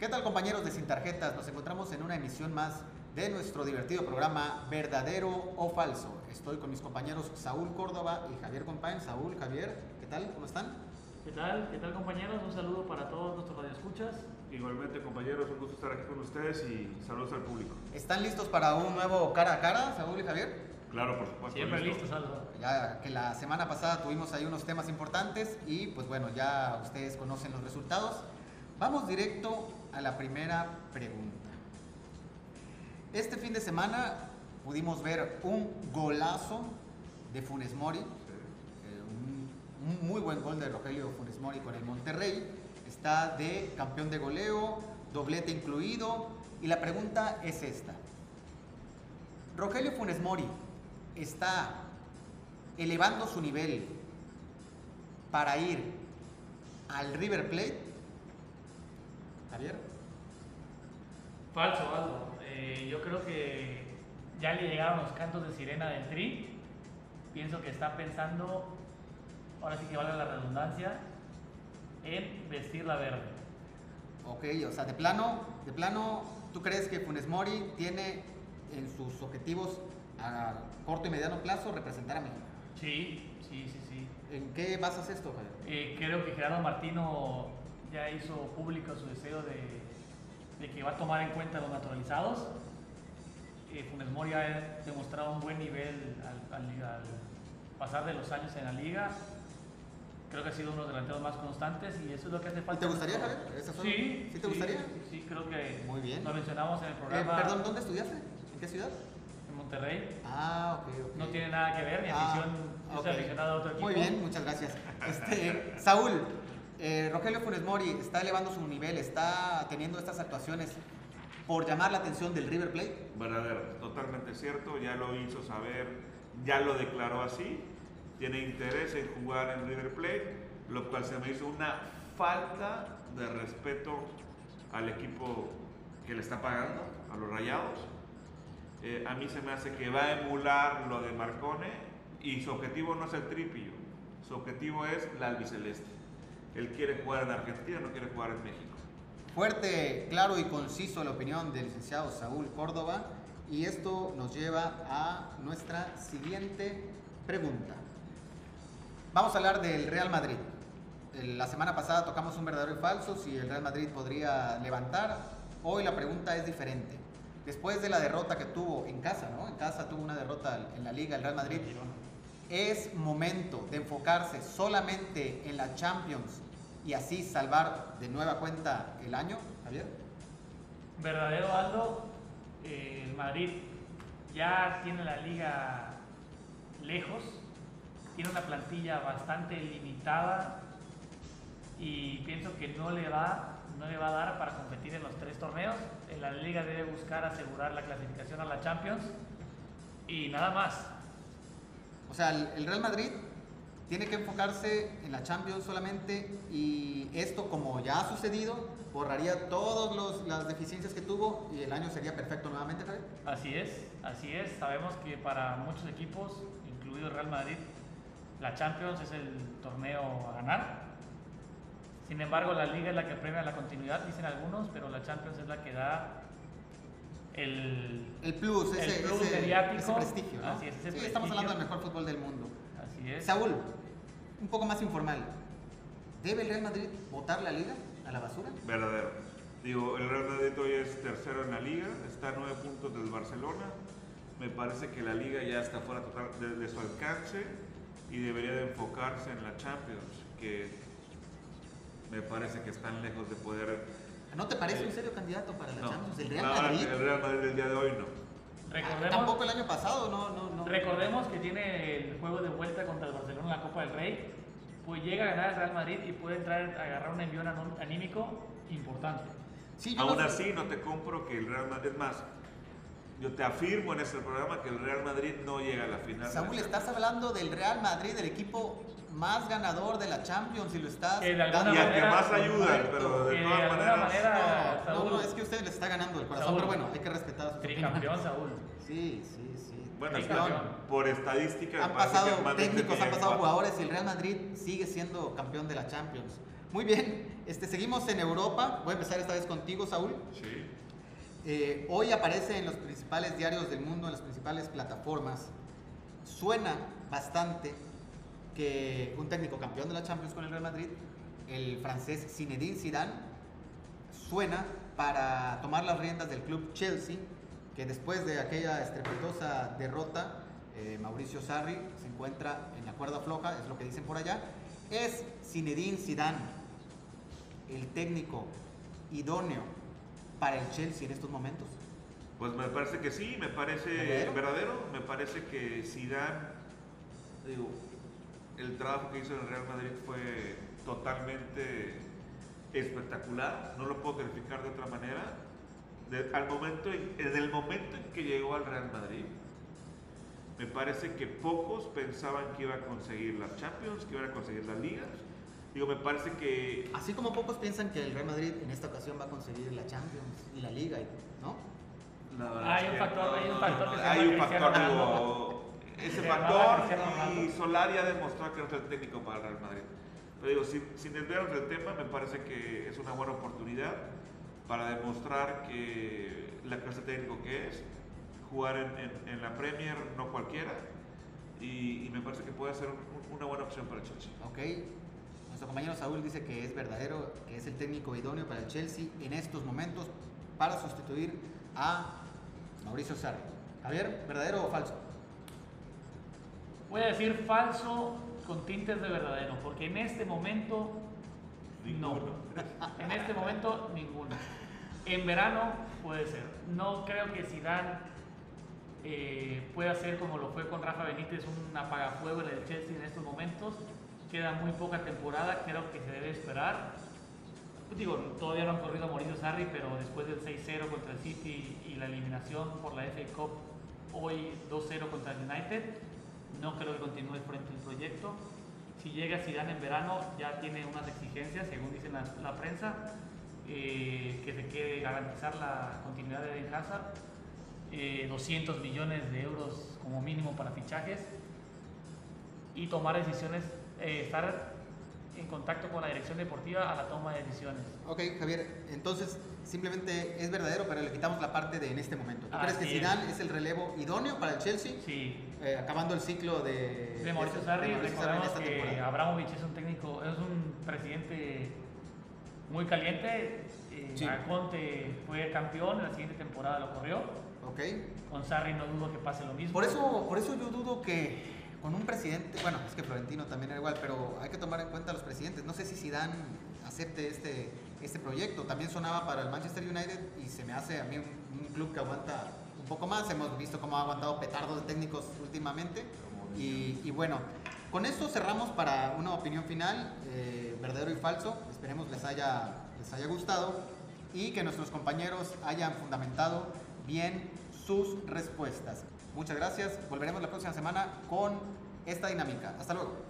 ¿Qué tal compañeros de Sin Tarjetas? Nos encontramos en una emisión más de nuestro divertido programa Verdadero o Falso. Estoy con mis compañeros Saúl Córdoba y Javier Compañ. Saúl, Javier, ¿qué tal? ¿Cómo están? ¿Qué tal? ¿Qué tal compañeros? Un saludo para todos nuestros radioescuchas. Igualmente compañeros, un gusto estar aquí con ustedes y saludos al público. ¿Están listos para un nuevo cara a cara, Saúl y Javier? Claro, por supuesto. Siempre listo, Salvador. Ya que la semana pasada tuvimos ahí unos temas importantes y pues bueno, ya ustedes conocen los resultados. Vamos directo a la primera pregunta. Este fin de semana pudimos ver un golazo de Funes Mori, eh, un, un muy buen gol de Rogelio Funes Mori con el Monterrey. Está de campeón de goleo, doblete incluido y la pregunta es esta. Rogelio Funes Mori está elevando su nivel para ir al River Plate. Javier. Falso, Aldo. Eh, yo creo que ya le llegaron los cantos de sirena del Tri. Pienso que está pensando, ahora sí que valga la redundancia, en vestir la verde. Ok, o sea, de plano, de plano, ¿tú crees que Funes Mori tiene en sus objetivos a corto y mediano plazo representar a México? Sí, sí, sí, sí. ¿En qué basas esto, Javier? Eh, creo que Gerardo Martino ya hizo público su deseo de, de que va a tomar en cuenta los naturalizados. Eh, Funes Mori ha demostrado un buen nivel al, al- al pasar de los años en la liga. Creo que ha sido uno de los delanteros más constantes y eso es lo que hace ¿Y falta. te gustaría, Javier? ¿Esa fue- Sí, ¿Sí te gustaría? Sí, sí, creo que Muy bien. lo mencionamos en el Eh, programa perdón, ¿dónde estudiaste? ¿En qué ciudad? en Monterrey. Ah, ok, ok. No tiene nada que ver, mi Ah, afición yo soy ok. aficionado a otro equipo. Muy bien, muchas gracias. Este, Saúl, eh, Rogelio Funes Mori está elevando su nivel, está teniendo estas actuaciones por llamar la atención del River Plate. Verdadero, totalmente cierto, ya lo hizo saber, ya lo declaró así, tiene interés en jugar en River Plate, lo cual se me hizo una falta de respeto al equipo que le está pagando, a los Rayados. Eh, a mí se me hace que va a emular lo de Marcone y su objetivo no es el tripillo, su objetivo es la albiceleste. Él quiere jugar en Argentina, no quiere jugar en México. Fuerte, claro y conciso la opinión del licenciado Saúl Córdoba y esto nos lleva a nuestra siguiente pregunta. Vamos a hablar del Real Madrid. El- La semana pasada tocamos un verdadero y falso, si el Real Madrid podría levantar. Hoy la pregunta es diferente. Después de la derrota que tuvo en casa, ¿no? En casa tuvo una derrota en la liga el Real Madrid. Es momento de enfocarse solamente en la Champions y así salvar de nueva cuenta el año, Javier. Verdadero Aldo, eh, el Madrid ya tiene la liga lejos, tiene una plantilla bastante limitada y pienso que no le va, no le va a dar para competir en los tres torneos. La liga debe buscar asegurar la clasificación a la Champions y nada más. O sea, el Real Madrid tiene que enfocarse en la Champions solamente y esto, como ya ha sucedido, borraría todas las deficiencias que tuvo y el año sería perfecto nuevamente, Javier. Así es, así es. Sabemos que para muchos equipos, incluido el Real Madrid, la Champions es el torneo a ganar. Sin embargo, la liga es la que premia la continuidad, dicen algunos, pero la Champions es la que da el, El plus, El ese, plus ese- mediático. ese prestigio, ¿no? Así es, ese sí, estamos hablando del mejor fútbol del mundo. Así es. Saúl, un poco más informal. ¿Debe el Real Madrid votar la liga a la basura? Verdadero. Digo, el Real Madrid hoy es tercero en la liga, está a nueve puntos del Barcelona. Me parece que la liga ya está fuera total de, de su alcance y debería de enfocarse en la Champions, que me parece que están lejos de poder. ¿No te parece un serio candidato para la No, Champions? ¿El Real no, Madrid? el Real Madrid del día de hoy no. Recordemos, Tampoco el año pasado, no, no, no. recordemos que tiene el juego de vuelta contra el Barcelona en la Copa del Rey. Pues llega a ganar el Real Madrid y puede entrar a agarrar un envión anímico importante. Sí, Aún no- así, no te compro que el Real Madrid. Es más, yo te afirmo en este programa que el Real Madrid no llega a la final. Saúl, la estás hablando del Real Madrid, del equipo más ganador de la Champions, y lo estás alguna dando Y al que más ayuda, pero de todas maneras. manera- No, no, Saúl. no, es que usted le está ganando el corazón, Saúl. pero bueno, hay que respetar sus opiniones. Tricampeón, Saúl. Sí, sí, sí. Bueno, es que Tricampeón. por estadística. Han pasado técnicos, han pasado jugadores y el Real Madrid sigue siendo campeón de la Champions. Muy bien, este, seguimos en Europa. Voy a empezar esta vez contigo, Saúl. Sí. Eh, hoy aparece en los principales diarios del mundo, en las principales plataformas. Suena bastante que un técnico campeón de la Champions con el Real Madrid, el francés Zinedine Zidane, suena para tomar las riendas del club Chelsea, que después de aquella estrepitosa derrota, eh, Mauricio Sarri se encuentra en la cuerda floja, es lo que dicen por allá. ¿Es Zinedine Zidane el técnico idóneo para el Chelsea en estos momentos? Pues me parece que sí, me parece ¿Verdadero? verdadero, me parece que Zidane, digo, el trabajo que hizo en el Real Madrid fue totalmente espectacular, no lo puedo calificar de otra manera. De- al momento en, en el momento en que llegó al Real Madrid, me parece que pocos pensaban que iba a conseguir las Champions, que iban a conseguir las ligas. Digo, me parece que Así como pocos piensan que el Real Madrid en esta ocasión va a conseguir la Champions y la Liga, ¿no? La verdad Hay un factor- hay un factor que se hay un factor, digo, ese factor y. Solari ha demostrado que no es el técnico para el Real Madrid. Pero digo, sin, sin desviarnos del tema, me parece que es una buena oportunidad para demostrar que la clase técnico que es, jugar en, en- en la Premier no cualquiera, y, y me parece que puede ser un- una buena opción para el Chelsea. Ok. Nuestro compañero Saúl dice que es verdadero, que es el técnico idóneo para el Chelsea en estos momentos para sustituir a Mauricio Sarri. Javier, ¿verdadero o falso? Voy a decir falso con tintes de verdadero, porque en este momento no. Ninguno. En este momento ninguno. En verano puede ser. No creo que Zidane eh, pueda ser como lo fue con Rafa Benítez un apagafuego en el Chelsea en estos momentos. Queda muy poca temporada, creo que se debe esperar. Digo, todavía no han corrido a Mauricio Sarri, pero después del 6-0 contra el City y la eliminación por la FA Cup, hoy 2-0 contra el United, no creo que continúe frente al proyecto. Si llega Zidane en verano, ya tiene unas exigencias, según dice la, la prensa, eh, que se quiere garantizar la continuidad de Eden Hazard, eh, 200 millones de euros como mínimo para fichajes y tomar decisiones, eh, estar en contacto con la dirección deportiva a la toma de decisiones. Ok, Javier, entonces simplemente es verdadero, pero le quitamos la parte de en este momento. ¿Tú crees que Así es. Zidane es. el relevo idóneo para el Chelsea? Sí, Eh, acabando el ciclo de, de Mauricio Sarri, recordemos esta que temporada. Abramovich es un técnico, es un presidente muy caliente. eh, Sí. Conte fue campeón, en la siguiente temporada lo corrió. Ok. Con Sarri no dudo que pase lo mismo. Por eso, por eso yo dudo que con un presidente, bueno, es que Florentino también era igual, pero hay que tomar en cuenta a los presidentes. No sé si Zidane acepte este, este proyecto. También sonaba para el Manchester United y se me hace a mí un, un club que aguanta un poco más. Hemos visto cómo ha aguantado petardos de técnicos últimamente. Y, y bueno, con esto cerramos para una opinión final, eh, verdadero y falso. Esperemos les haya, les haya gustado y que nuestros compañeros hayan fundamentado bien sus respuestas. Muchas gracias. Volveremos la próxima semana con esta dinámica. Hasta luego.